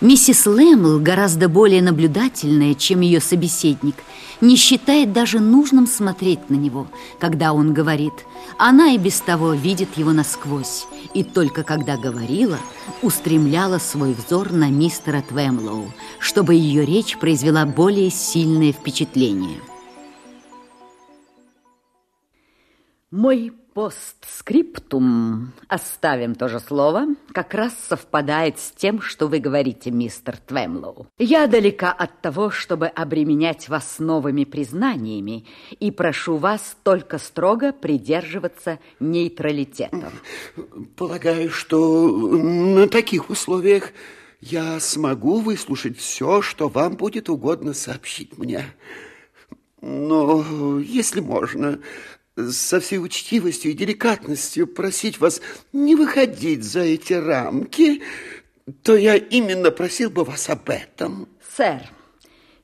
Миссис Лэмл, гораздо более наблюдательная, чем ее собеседник, не считает даже нужным смотреть на него, когда он говорит. Она и без того видит его насквозь, и только когда говорила, устремляла свой взор на мистера Твемлоу, чтобы ее речь произвела более сильное впечатление. Мой постскриптум, оставим то же слово, как раз совпадает с тем, что вы говорите, мистер Твемлоу. Я далека от того, чтобы обременять вас новыми признаниями, и прошу вас только строго придерживаться нейтралитета. Полагаю, что на таких условиях я смогу выслушать все, что вам будет угодно сообщить мне. Но, если можно, со всей учтивостью и деликатностью просить вас не выходить за эти рамки, то я именно просил бы вас об этом. Сэр,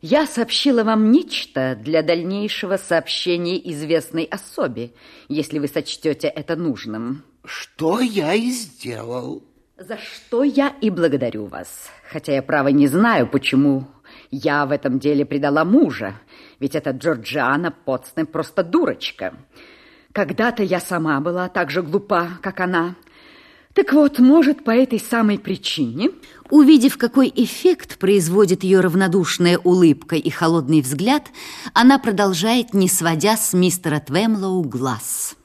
я сообщила вам нечто для дальнейшего сообщения известной особе, если вы сочтете это нужным. Что я и сделал. За что я и благодарю вас. Хотя я, право, не знаю, почему я в этом деле предала мужа. Ведь эта Джорджиана Потснем просто дурочка. Когда-то я сама была так же глупа, как она. Так вот, может, по этой самой причине... Увидев, какой эффект производит ее равнодушная улыбка и холодный взгляд, она продолжает, не сводя с мистера Твемлоу глаз.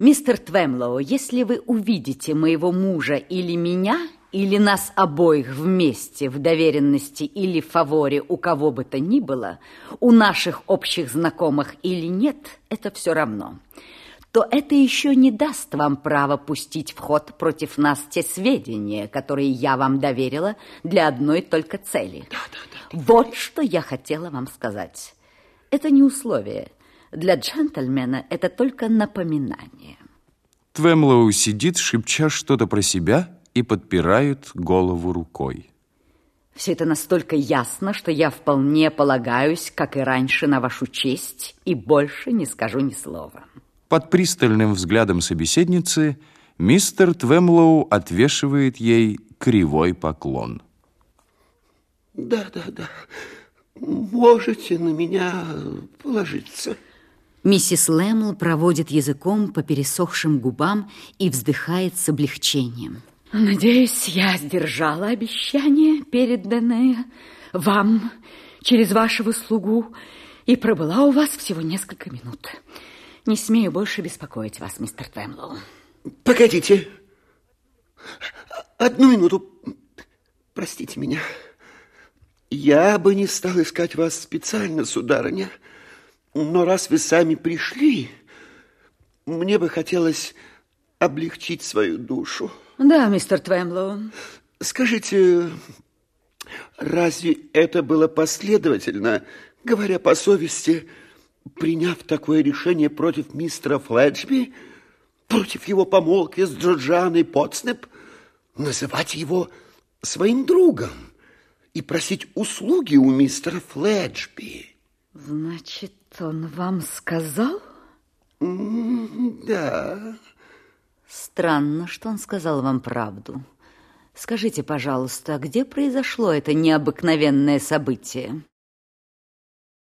«Мистер Твемлоу, если вы увидите моего мужа или меня, или нас обоих вместе в доверенности или фаворе у кого бы то ни было, у наших общих знакомых или нет, это все равно» то это еще не даст вам права пустить в ход против нас те сведения, которые я вам доверила для одной только цели. Да, да, да. Вот что я хотела вам сказать. Это не условие. Для джентльмена это только напоминание. Твемлоу сидит, шепча что-то про себя и подпирает голову рукой. Все это настолько ясно, что я вполне полагаюсь, как и раньше, на вашу честь, и больше не скажу ни слова. Под пристальным взглядом собеседницы мистер Твемлоу отвешивает ей кривой поклон. Да, да, да. Можете на меня положиться. Миссис Лэмл проводит языком по пересохшим губам и вздыхает с облегчением. Надеюсь, я сдержала обещание, переданное вам через вашего слугу, и пробыла у вас всего несколько минут. Не смею больше беспокоить вас, мистер Твемлоу. Погодите. Одну минуту. Простите меня. Я бы не стал искать вас специально, сударыня. Но раз вы сами пришли, мне бы хотелось облегчить свою душу. Да, мистер Твемлоу. Скажите, разве это было последовательно, говоря по совести, приняв такое решение против мистера Фледжби, против его помолвки с Джорджаной Потснеп, называть его своим другом и просить услуги у мистера Фледжби? Значит, он вам сказал? Да. Странно, что он сказал вам правду. Скажите, пожалуйста, где произошло это необыкновенное событие?